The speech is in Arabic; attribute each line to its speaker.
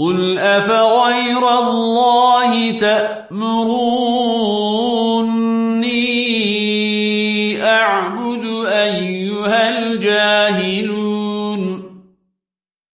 Speaker 1: قل أفغير الله تأمروني أعبد أيها الجاهلون